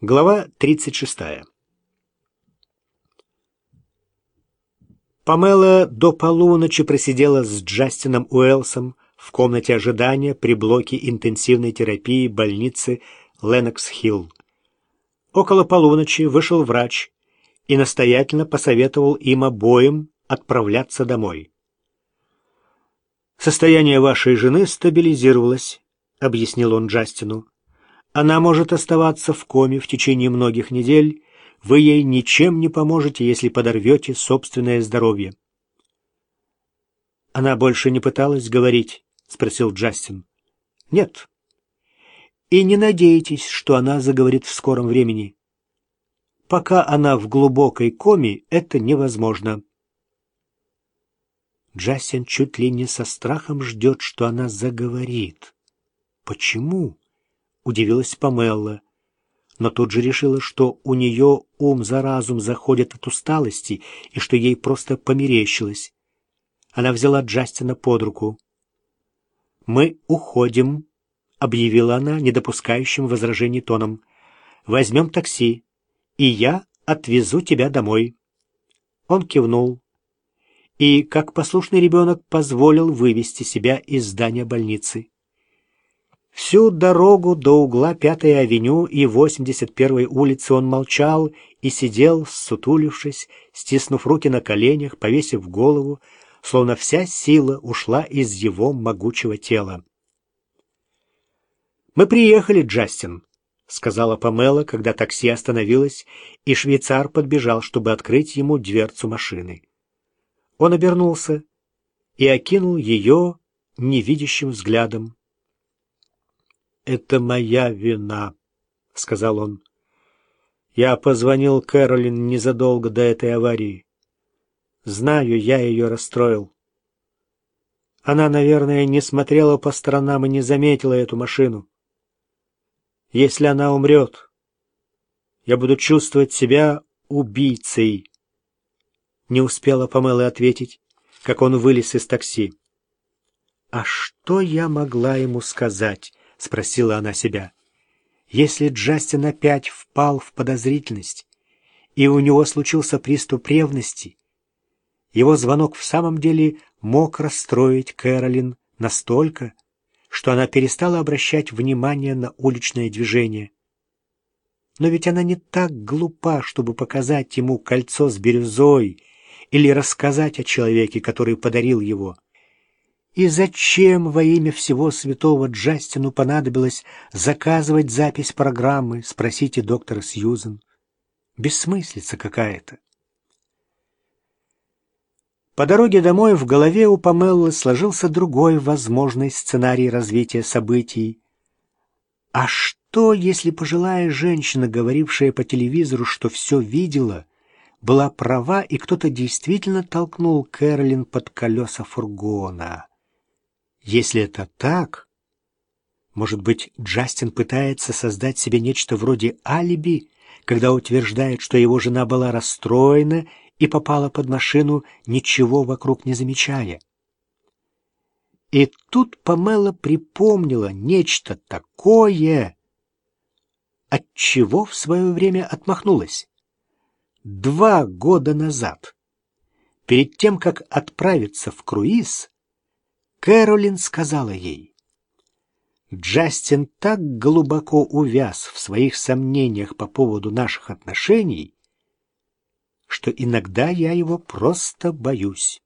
Глава 36. Памела до полуночи просидела с Джастином Уэлсом в комнате ожидания при блоке интенсивной терапии больницы Ленокс-Хилл. Около полуночи вышел врач и настоятельно посоветовал им обоим отправляться домой. «Состояние вашей жены стабилизировалось», — объяснил он Джастину. Она может оставаться в коме в течение многих недель. Вы ей ничем не поможете, если подорвете собственное здоровье. Она больше не пыталась говорить, спросил Джастин. Нет. И не надейтесь, что она заговорит в скором времени. Пока она в глубокой коме, это невозможно. Джастин чуть ли не со страхом ждет, что она заговорит. Почему? Удивилась Памелла, но тут же решила, что у нее ум за разум заходит от усталости и что ей просто померещилось. Она взяла Джастина под руку. «Мы уходим», — объявила она недопускающим возражений тоном. «Возьмем такси, и я отвезу тебя домой». Он кивнул и, как послушный ребенок, позволил вывести себя из здания больницы. Всю дорогу до угла Пятой авеню и 81-й улицы он молчал и сидел, сутулившись, стиснув руки на коленях, повесив голову, словно вся сила ушла из его могучего тела. «Мы приехали, Джастин», — сказала Памела, когда такси остановилось, и швейцар подбежал, чтобы открыть ему дверцу машины. Он обернулся и окинул ее невидящим взглядом. «Это моя вина», — сказал он. «Я позвонил Кэролин незадолго до этой аварии. Знаю, я ее расстроил. Она, наверное, не смотрела по сторонам и не заметила эту машину. Если она умрет, я буду чувствовать себя убийцей». Не успела Памела ответить, как он вылез из такси. «А что я могла ему сказать?» — спросила она себя. «Если Джастин опять впал в подозрительность, и у него случился приступ ревности, его звонок в самом деле мог расстроить Кэролин настолько, что она перестала обращать внимание на уличное движение. Но ведь она не так глупа, чтобы показать ему кольцо с бирюзой или рассказать о человеке, который подарил его. И зачем во имя всего святого Джастину понадобилось заказывать запись программы, спросите доктора Сьюзен. Бессмыслица какая-то. По дороге домой в голове у Памеллы сложился другой возможный сценарий развития событий. А что, если пожилая женщина, говорившая по телевизору, что все видела, была права, и кто-то действительно толкнул Кэролин под колеса фургона? Если это так, может быть, Джастин пытается создать себе нечто вроде алиби, когда утверждает, что его жена была расстроена и попала под машину, ничего вокруг не замечая. И тут Памела припомнила нечто такое, от чего в свое время отмахнулась. Два года назад, перед тем, как отправиться в круиз, Кэролин сказала ей, «Джастин так глубоко увяз в своих сомнениях по поводу наших отношений, что иногда я его просто боюсь».